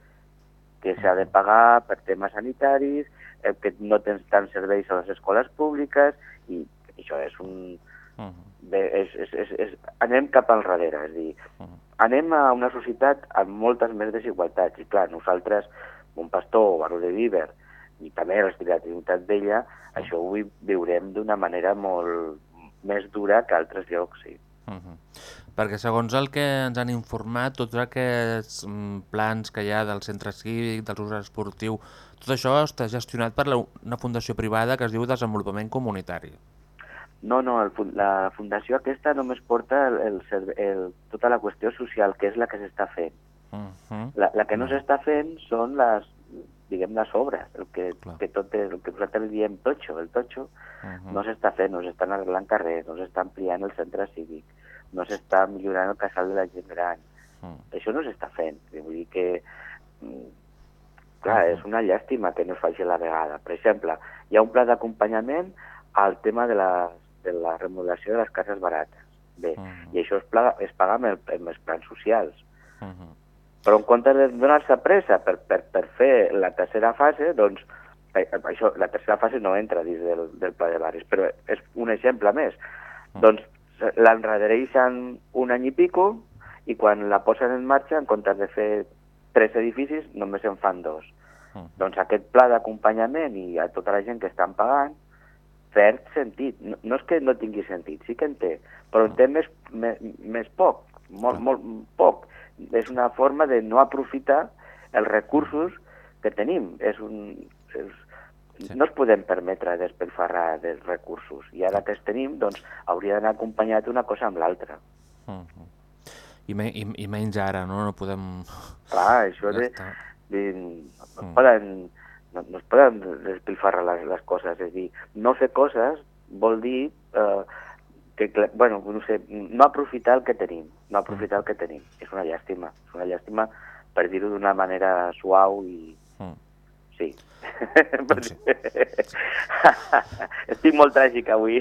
que s'ha de pagar per temes sanitaris, eh, que no tens tants serveis a les escoles públiques, i això és un... Uh -huh. Bé, és, és, és, és, anem cap al darrere, és a dir, uh -huh. anem a una societat amb moltes més desigualtats, i clar, nosaltres, un pastor, Baró de Viver, i també la Trinitat Vella, uh -huh. això ho viurem d'una manera molt més dura que altres llocs, sí. Uh -huh. Perquè segons el que ens han informat, tots aquests mm, plans que hi ha del centre cívic, del usos esportiu, tot això està gestionat per la, una fundació privada que es diu Desenvolupament Comunitari. No, no, el, la fundació aquesta només porta el, el, el, tota la qüestió social, que és la que s'està fent. Uh -huh. la, la que no s'està fent són les, diguem, les obres, el que, que tot és, el que nosaltres diem totxo, el totxo, uh -huh. no s'està fent, no s'estan arreglant carrers, no s'està ampliant el centre cívic, no s'està millorant el casal de la gent gran. -huh. Això no s'està fent. Vull dir que, mm, clar, -huh. és una llàstima que no es faci a la vegada. Per exemple, hi ha un pla d'acompanyament al tema de la, de la remodelació de les cases barates. Bé, uh -huh. i això es, pla, es paga amb, el, amb els plans socials. Uh -huh però en comptes de donar-se pressa per, per, per fer la tercera fase, doncs eh, això, la tercera fase no entra dins del, del pla de barris, però és un exemple més. Mm. Doncs l'enredereixen un any i pico i quan la posen en marxa, en comptes de fer tres edificis, només en fan dos. Mm. Doncs aquest pla d'acompanyament i a tota la gent que estan pagant perd sentit. No, no és que no tingui sentit, sí que en té, però en té més, més, més poc, molt, molt poc és una forma de no aprofitar els recursos que tenim. És un, és, sí. No es podem permetre despilfarrar dels recursos i ara que els tenim doncs, hauria d'anar acompanyat una cosa amb l'altra. Uh mm-hmm. -huh. I, me, i, I menys ara, no? No podem... Clar, això ja de, de, no, es mm. poden, no, no es poden despilfarrar les, les coses, és dir, no fer coses vol dir eh, que, bueno, no sé, no aprofitar el que tenim, no aprofitar el que tenim. És una llàstima, és una llàstima per dir-ho d'una manera suau i... Mm. Sí. [LAUGHS] Doncs sí. [LAUGHS] Estic molt tràgic avui.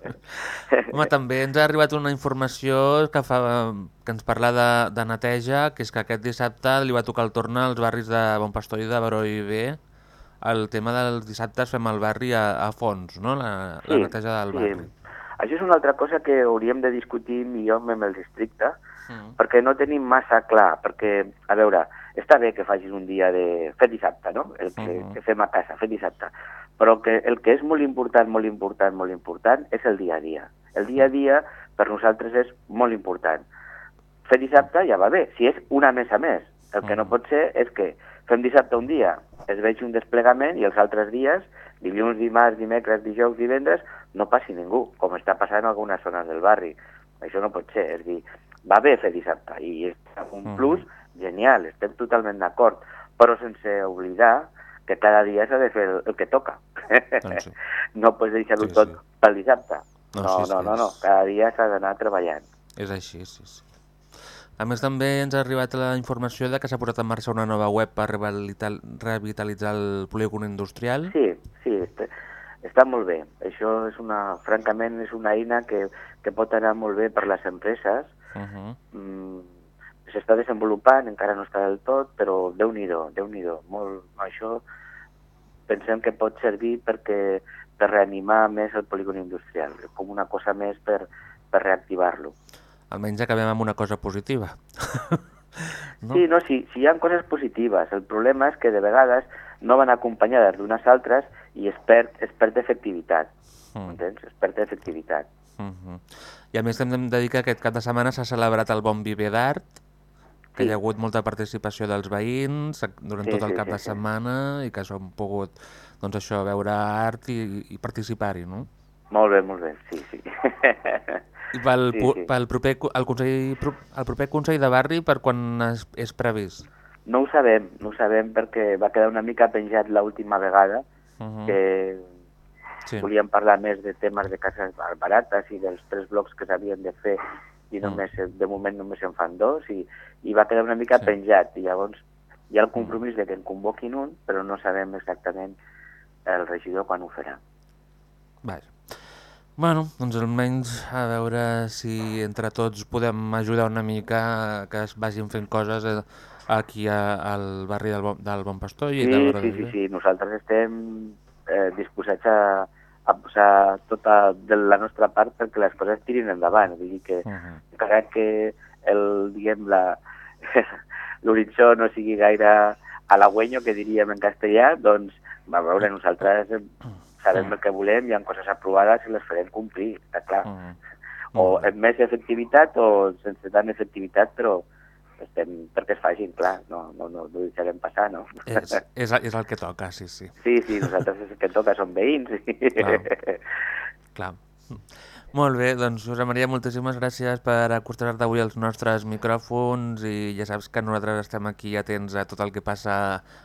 [LAUGHS] Home, també ens ha arribat una informació que, fa, que ens parla de, de neteja, que és que aquest dissabte li va tocar el torn als barris de Bon Pastor i de Baró i B. El tema dels dissabtes fem el barri a, a fons, no? La, sí, la neteja del barri. Sí. Això és una altra cosa que hauríem de discutir millor amb el districte, mm. perquè no tenim massa clar, perquè, a veure, està bé que facis un dia de... fer dissabte, no? El que, mm. que fem a casa, fer dissabte. Però que el que és molt important, molt important, molt important, és el dia a dia. El dia a dia, per nosaltres, és molt important. Fer dissabte ja va bé, si és una més a més. El que no pot ser és que fem dissabte un dia, es veig un desplegament i els altres dies, dilluns, dimarts, dimecres, dijous, divendres, no passi ningú, com està passant en algunes zones del barri. Això no pot ser, és dir, va bé fer dissabte i és un plus genial, estem totalment d'acord, però sense oblidar que cada dia s'ha de fer el, el que toca. Doncs sí. [LAUGHS] no pots deixar-ho sí, tot sí. pel dissabte. No, no, sí, no, no, no, cada dia s'ha d'anar treballant. És així, sí, sí. A més, també ens ha arribat la informació de que s'ha posat en marxa una nova web per revitalitzar el polígon industrial. Sí, sí, està molt bé. Això és una, francament, és una eina que, que pot anar molt bé per les empreses. Uh -huh. mm, S'està desenvolupant, encara no està del tot, però déu-n'hi-do, déu nhi déu molt, això pensem que pot servir perquè per reanimar més el polígon industrial, com una cosa més per, per reactivar-lo. Almenys acabem amb una cosa positiva. [LAUGHS] no? Sí, no, sí, sí hi ha coses positives. El problema és que de vegades no van acompanyades d'unes altres i es perd, es perd efectivitat. Mm. Entens? Es perd efectivitat. Mm -hmm. I a més hem de dir que aquest cap de setmana s'ha celebrat el Bon Viver d'Art, que sí. hi ha hagut molta participació dels veïns durant sí, tot el sí, cap sí, de setmana sí. i que s'han pogut doncs això, veure art i, i participar-hi, no? Molt bé, molt bé, sí, sí. I pel, sí, sí. pel proper, el, consell, el proper Consell de Barri, per quan és, és previst? No ho sabem, no ho sabem perquè va quedar una mica penjat l'última vegada uh -huh. que sí. volíem parlar més de temes de cases barates i dels tres blocs que s'havien de fer i mm. només, -huh. de moment només en fan dos i, i va quedar una mica sí. penjat i llavors hi ha el compromís de que en convoquin un però no sabem exactament el regidor quan ho farà. Vaja. Bueno, doncs almenys a veure si entre tots podem ajudar una mica que es vagin fent coses eh, aquí a, al barri del, del Bon Pastor. I sí, sí, sí, sí, nosaltres estem eh, disposats a, a posar tota de la nostra part perquè les coses tirin endavant. Vull dir que uh -huh. encara que el, diguem, la, [LAUGHS] l'horitzó no sigui gaire halagüeño, que diríem en castellà, doncs, a veure, nosaltres sabem uh -huh. el que volem, hi ha coses aprovades i les farem complir, està clar. Uh -huh. O amb més efectivitat o sense tant efectivitat, però estem perquè es facin, clar, no, no, no, no deixarem passar, no? És, és, és el que toca, sí, sí. Sí, sí, nosaltres és el que toca, som veïns. Clar. [LAUGHS] clar. Molt bé, doncs Josep Maria, moltíssimes gràcies per acostar-te avui als nostres micròfons i ja saps que nosaltres estem aquí atents a tot el que passa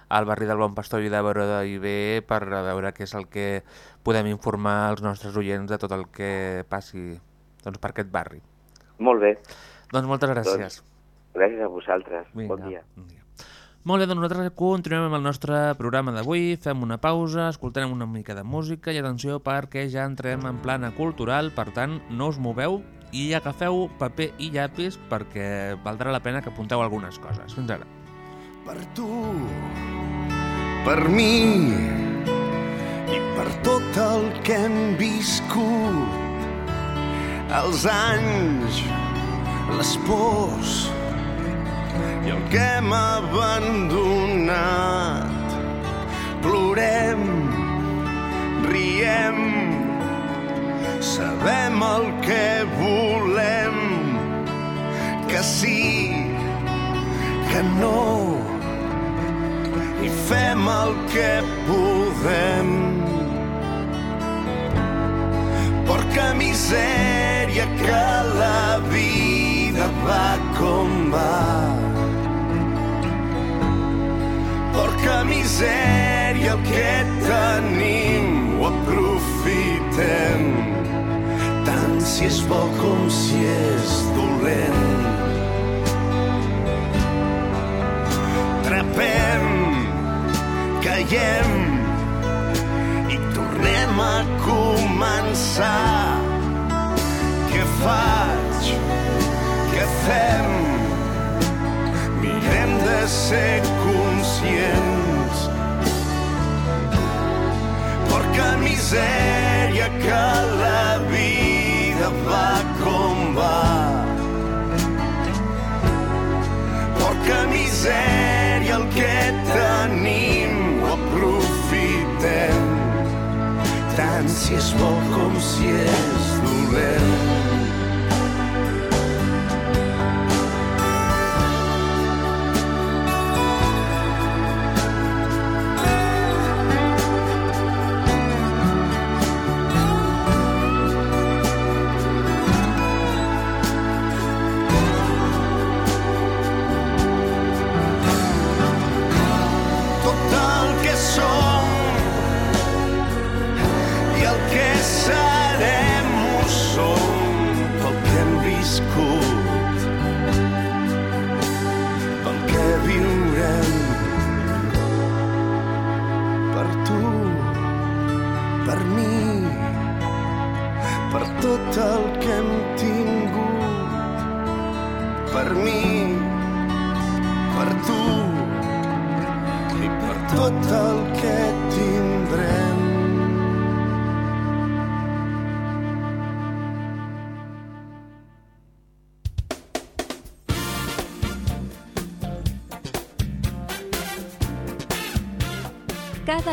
al barri del Bon Pastor i de Baró d'Iber per veure què és el que podem informar als nostres oients de tot el que passi doncs, per aquest barri. Molt bé. Doncs moltes gràcies. Doncs... Gràcies a vosaltres. Vinga, bon dia. Bon dia. Molt bé, doncs nosaltres continuem amb el nostre programa d'avui, fem una pausa, escoltarem una mica de música i atenció perquè ja entrem en plana cultural, per tant, no us moveu i agafeu paper i llapis perquè valdrà la pena que apunteu algunes coses. Fins ara. Per tu, per mi i per tot el que hem viscut, els anys, les pors, i el que hem abandonat. Plorem, riem, sabem el que volem, que sí, que no, i fem el que podem. Porca misèria que la vida va com va Porca misèria, el que tenim ho aprofitem, tant si és bo com si és dolent. Trapem, caiem i tornem a començar. Què faig? Què fem? Ser conscients. Porca misèria que la vida va com va. Porca misèria el que tenim ho aprofitem. Tant si és bo com si és dolent.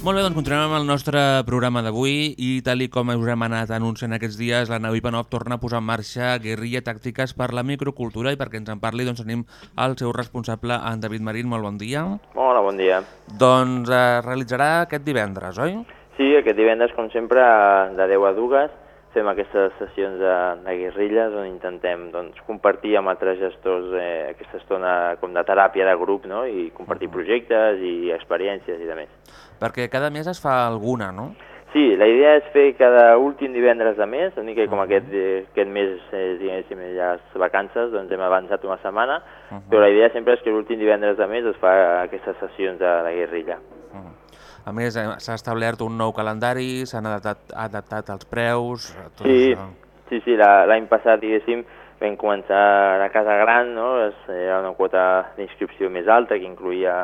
Molt bé, doncs continuem amb el nostre programa d'avui i tal i com us hem anat anunciant aquests dies, la nau Ivanov torna a posar en marxa guerrilla tàctiques per la microcultura i perquè ens en parli doncs tenim el seu responsable, en David Marín. Molt bon dia. Hola, bon dia. Doncs es realitzarà aquest divendres, oi? Sí, aquest divendres, com sempre, de 10 a 2, fem aquestes sessions de, de guerrilles on intentem doncs, compartir amb altres gestors eh, aquesta estona com de teràpia de grup no? i compartir projectes i experiències i de més. Perquè cada mes es fa alguna, no? Sí, la idea és fer cada últim divendres de mes, mica com aquest, eh, aquest mes, eh, diguéssim, ja les vacances, doncs hem avançat una setmana, uh -huh. però la idea sempre és que l'últim divendres de mes es fa aquestes sessions de, de guerrilla. Uh -huh. A més, eh, s'ha establert un nou calendari, s'han adaptat, adaptat els preus... Tot sí, això. sí, sí, l'any passat, diguéssim, vam començar a Casa Gran, no? Era una quota d'inscripció més alta que incluïa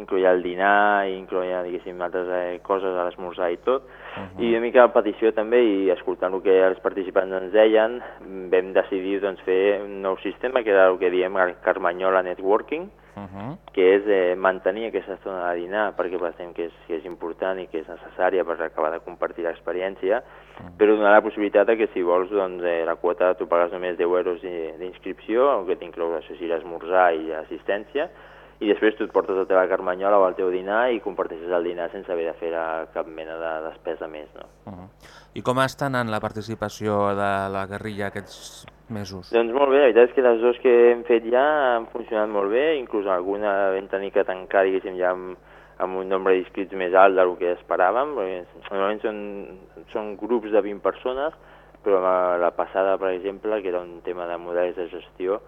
incloïa el dinar, i incloïa, diguéssim, altres eh, coses a l'esmorzar i tot, uh -huh. i una mica a petició també, i escoltant el que els participants ens deien, vam decidir doncs, fer un nou sistema, que era el que diem el Carmanyola Networking, Uh -huh. que és eh, mantenir aquesta estona de dinar, perquè pensem que és, que és important i que és necessària per acabar de compartir l'experiència, uh -huh. però donar la possibilitat que si vols doncs, eh, la quota tu pagues només 10 euros d'inscripció, el que t'inclou això sí l'esmorzar i l'assistència, i després tu et portes la teva carmanyola o el teu dinar i comparteixes el dinar sense haver de fer cap mena de despesa més. No? Uh -huh. I com està anant la participació de la guerrilla aquests mesos? Doncs molt bé, la veritat és que les dues que hem fet ja han funcionat molt bé, inclús alguna vam tenir que tancar, diguéssim, ja amb, amb un nombre d'inscrits més alt del que esperàvem, normalment són, són grups de 20 persones, però la, la passada, per exemple, que era un tema de models de gestió,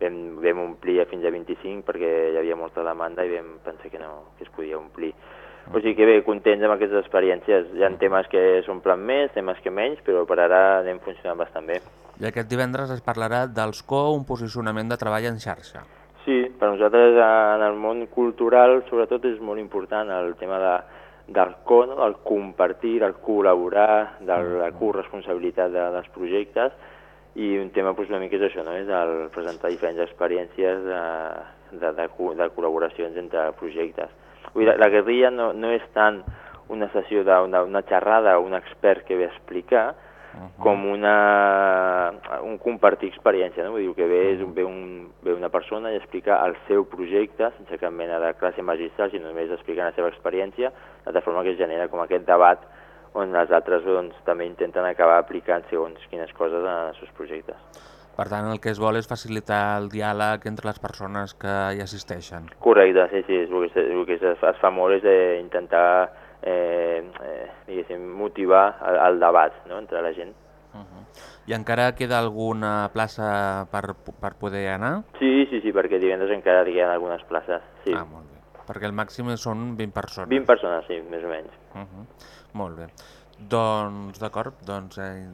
vam, vam omplir fins a 25 perquè hi havia molta demanda i vam pensar que, no, que es podia omplir. O sigui que bé, contents amb aquestes experiències. Hi ha temes que s'omplen més, temes que menys, però per ara anem funcionant bastant bé. I aquest divendres es parlarà dels CO, un posicionament de treball en xarxa. Sí, per nosaltres en el món cultural sobretot és molt important el tema de, del co, no? el compartir, el col·laborar, de la corresponsabilitat de, dels projectes, i un tema pues, una mica és això, no? és el presentar diferents experiències de, de, de, de col·laboracions entre projectes. Vull dir, la, la guerrilla no, no és tant una sessió d'una una xerrada o un expert que ve a explicar, uh -huh. com una, un compartir experiència, no? Vull dir, que ve, és, ve, un, ve una persona i explica el seu projecte, sense cap mena de classe magistral, sinó només explicant la seva experiència, de forma que es genera com aquest debat on els altres doncs, també intenten acabar aplicant segons quines coses en els seus projectes. Per tant, el que es vol és facilitar el diàleg entre les persones que hi assisteixen. Correcte, sí, sí, el que, el que es, es fa molt és intentar eh, eh, motivar el, el debat no?, entre la gent. Uh -huh. I encara queda alguna plaça per, per poder anar? Sí, sí, sí, perquè divendres encara hi ha algunes places. Sí. Ah, molt bé. Perquè el màxim són 20 persones. 20 persones, sí, més o menys. Uh -huh. Molt bé. Doncs, d'acord, doncs eh,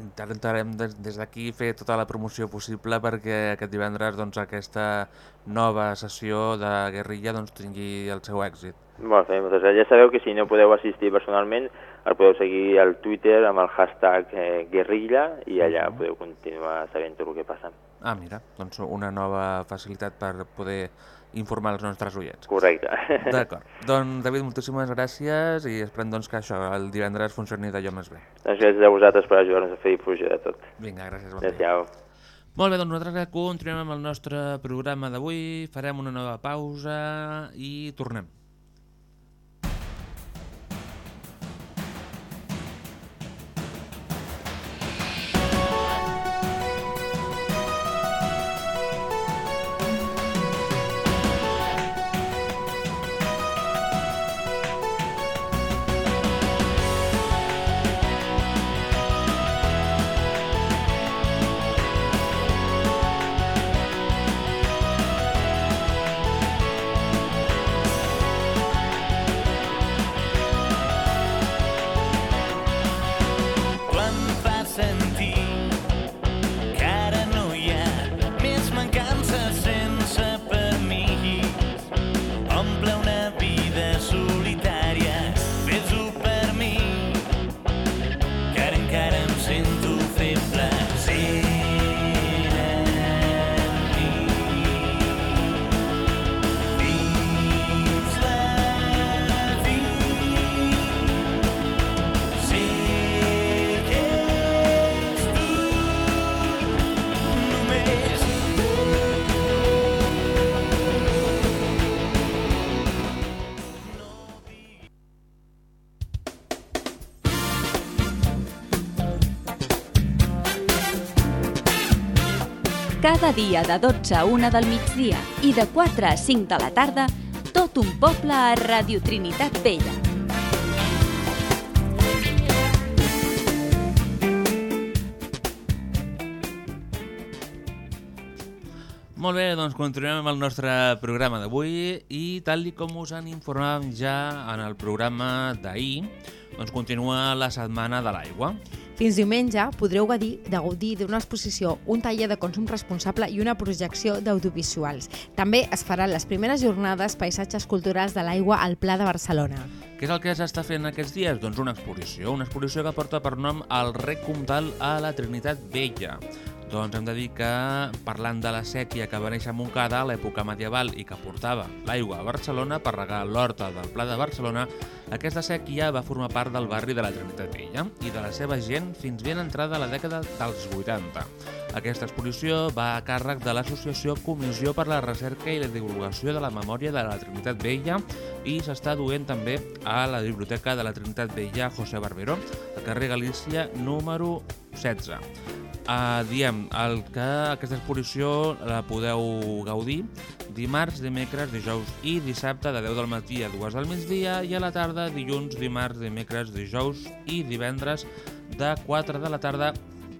intentarem des, d'aquí fer tota la promoció possible perquè aquest divendres doncs, aquesta nova sessió de guerrilla doncs, tingui el seu èxit. Molt bé, doncs ja sabeu que si no podeu assistir personalment el podeu seguir al Twitter amb el hashtag eh, guerrilla i allà uh -huh. podeu continuar sabent tot el que passa. Ah, mira, doncs una nova facilitat per poder informar els nostres oients. Correcte. [LAUGHS] D'acord. Doncs, David, moltíssimes gràcies i esperem doncs, que això el divendres funcioni d'allò més bé. Doncs gràcies a vosaltres per ajudar-nos a fer difusió de tot. Vinga, gràcies. Bon Adéu. Molt bé, doncs nosaltres continuem amb el nostre programa d'avui, farem una nova pausa i tornem. Dia de 12 a 1 del migdia i de 4 a 5 de la tarda, tot un poble a Radio Trinitat Vella. Molt bé, doncs continuem amb el nostre programa d'avui i tal com us han informat ja en el programa d'ahir, doncs continua la Setmana de l'Aigua. Fins diumenge podreu gaudir, de gaudir d'una exposició, un taller de consum responsable i una projecció d'audiovisuals. També es faran les primeres jornades Paisatges Culturals de l'Aigua al Pla de Barcelona. Què és el que s'està fent aquests dies? Doncs una exposició, una exposició que porta per nom el Rec Comtal a la Trinitat Vella. Doncs hem de dir que, parlant de la sèquia que va néixer a Montcada a l'època medieval i que portava l'aigua a Barcelona per regar l'horta del Pla de Barcelona, aquesta sèquia va formar part del barri de la Trinitat Vella i de la seva gent fins ben entrada a la dècada dels 80. Aquesta exposició va a càrrec de l'associació Comissió per la Recerca i la Divulgació de la Memòria de la Trinitat Vella i s'està duent també a la Biblioteca de la Trinitat Vella José Barbero, al carrer Galícia número 16. Uh, diem el que aquesta exposició la podeu gaudir dimarts, dimecres, dijous i dissabte de 10 del matí a 2 del migdia i a la tarda dilluns, dimarts, dimecres, dijous i divendres de 4 de la tarda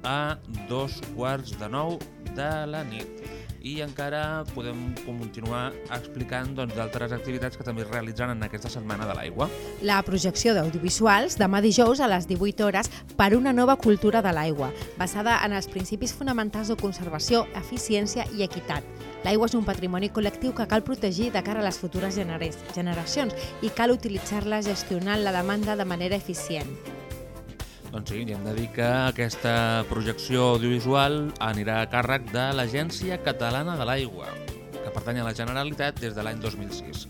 a 2 quarts de 9 de la nit i encara podem continuar explicant doncs, d'altres doncs, activitats que també es realitzen en aquesta Setmana de l'Aigua. La projecció d'audiovisuals demà dijous a les 18 hores per una nova cultura de l'aigua, basada en els principis fonamentals de conservació, eficiència i equitat. L'aigua és un patrimoni col·lectiu que cal protegir de cara a les futures generacions i cal utilitzar-la gestionant la demanda de manera eficient. Doncs sí, hem de dir que aquesta projecció audiovisual anirà a càrrec de l'Agència Catalana de l'Aigua, que pertany a la Generalitat des de l'any 2006.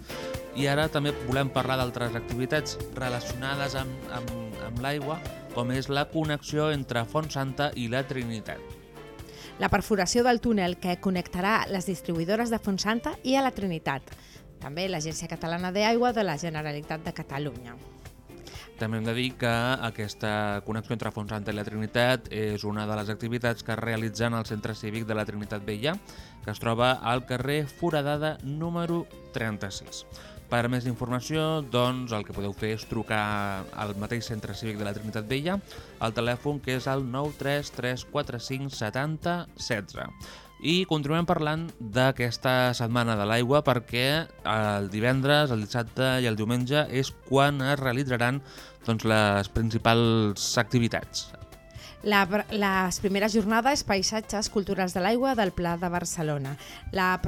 I ara també volem parlar d'altres activitats relacionades amb, amb, amb l'aigua, com és la connexió entre Font Santa i la Trinitat. La perforació del túnel que connectarà les distribuïdores de Font Santa i a la Trinitat. També l'Agència Catalana d'Aigua de la Generalitat de Catalunya. També hem de dir que aquesta connexió entre Font Santa i la Trinitat és una de les activitats que es realitzen al Centre Cívic de la Trinitat Vella, que es troba al carrer Foradada número 36. Per més informació, doncs, el que podeu fer és trucar al mateix Centre Cívic de la Trinitat Vella al telèfon que és el 93345 70 16. I continuem parlant d'aquesta setmana de l'aigua perquè el divendres, el dissabte i el diumenge és quan es realitzaran doncs, les principals activitats. La, les primeres jornades Paisatges Culturals de l'Aigua del Pla de Barcelona. La,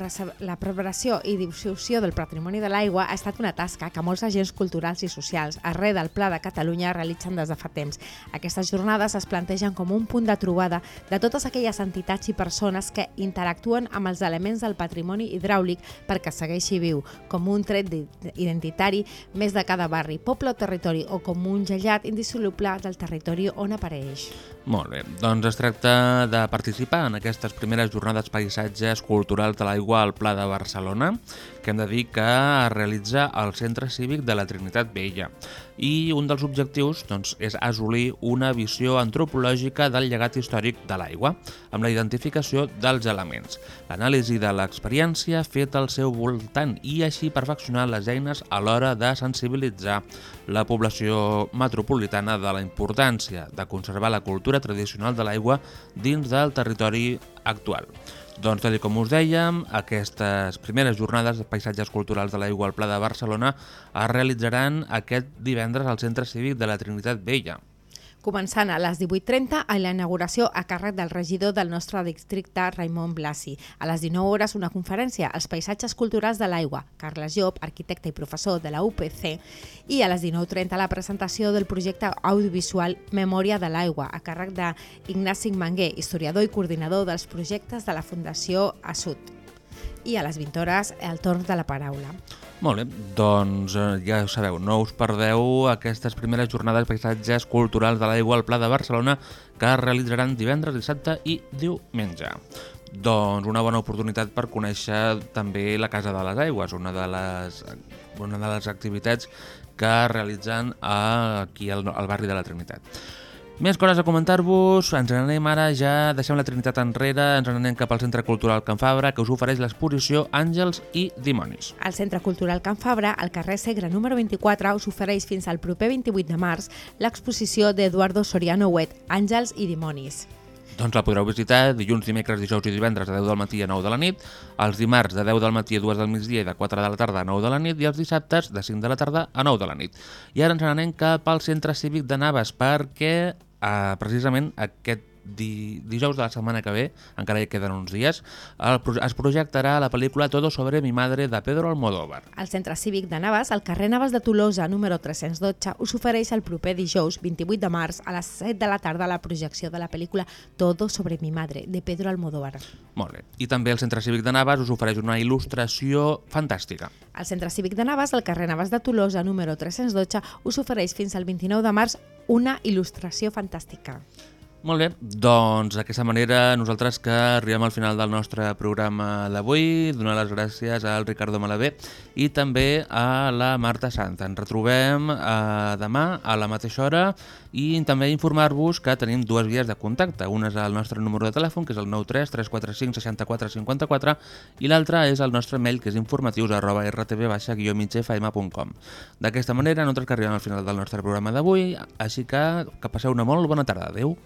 la preparació i difusió del patrimoni de l'aigua ha estat una tasca que molts agents culturals i socials arreu del Pla de Catalunya realitzen des de fa temps. Aquestes jornades es plantegen com un punt de trobada de totes aquelles entitats i persones que interactuen amb els elements del patrimoni hidràulic perquè segueixi viu, com un tret identitari més de cada barri, poble o territori o com un gellat indissoluble del territori on apareix. Molt bé, doncs es tracta de participar en aquestes primeres jornades paisatges culturals de l'aigua al Pla de Barcelona, que hem de dir que es realitza al Centre Cívic de la Trinitat Vella i un dels objectius doncs, és assolir una visió antropològica del llegat històric de l'aigua, amb la identificació dels elements, l'anàlisi de l'experiència feta al seu voltant i així perfeccionar les eines a l'hora de sensibilitzar la població metropolitana de la importància de conservar la cultura tradicional de l'aigua dins del territori actual. Doncs, tal com us dèiem, aquestes primeres jornades de paisatges culturals de l'aigua al Pla de Barcelona es realitzaran aquest divendres al Centre Cívic de la Trinitat Vella començant a les 18.30 a la inauguració a càrrec del regidor del nostre districte, Raimon Blasi. A les 19 hores una conferència als paisatges culturals de l'aigua, Carles Job, arquitecte i professor de la UPC, i a les 19.30 la presentació del projecte audiovisual Memòria de l'aigua, a càrrec d'Ignasi Manguer, historiador i coordinador dels projectes de la Fundació Assut. I a les 20 hores el torn de la paraula. Molt bé, doncs eh, ja ho sabeu, no us perdeu aquestes primeres jornades de paisatges culturals de l'aigua al Pla de Barcelona que es realitzaran divendres, dissabte i diumenge. Doncs una bona oportunitat per conèixer també la Casa de les Aigües, una de les, una de les activitats que realitzen aquí al, al barri de la Trinitat. Més coses a comentar-vos, ens n'anem ara ja, deixem la Trinitat enrere, ens n'anem cap al Centre Cultural Can Fabra, que us ofereix l'exposició Àngels i Dimonis. El Centre Cultural Can Fabra, al carrer Segre número 24, us ofereix fins al proper 28 de març l'exposició d'Eduardo Soriano Huet, Àngels i Dimonis. Doncs la podreu visitar dilluns, dimecres, dijous i divendres de 10 del matí a 9 de la nit, els dimarts de 10 del matí a 2 del migdia i de 4 de la tarda a 9 de la nit i els dissabtes de 5 de la tarda a 9 de la nit. I ara ens n'anem cap al centre cívic de Naves perquè eh, precisament aquest di, dijous de la setmana que ve, encara hi queden uns dies, el, es projectarà la pel·lícula Todo sobre mi madre de Pedro Almodóvar. El Centre Cívic de Navas, al carrer Navas de Tolosa, número 312, us ofereix el proper dijous, 28 de març, a les 7 de la tarda, la projecció de la pel·lícula Todo sobre mi madre, de Pedro Almodóvar. Molt bé. I també el Centre Cívic de Navas us ofereix una il·lustració fantàstica. El Centre Cívic de Navas, al carrer Navas de Tolosa, número 312, us ofereix fins al 29 de març una il·lustració fantàstica. Molt bé, doncs d'aquesta manera nosaltres que arribem al final del nostre programa d'avui, donar les gràcies al Ricardo Malavé i també a la Marta Sant. Ens retrobem eh, demà a la mateixa hora i també informar-vos que tenim dues vies de contacte. Una és el nostre número de telèfon, que és el 93 345 64 54 i l'altra és el nostre mail, que és informatius arroba rtb-migfm.com. D'aquesta manera nosaltres que arribem al final del nostre programa d'avui, així que que passeu una molt bona tarda. Adéu.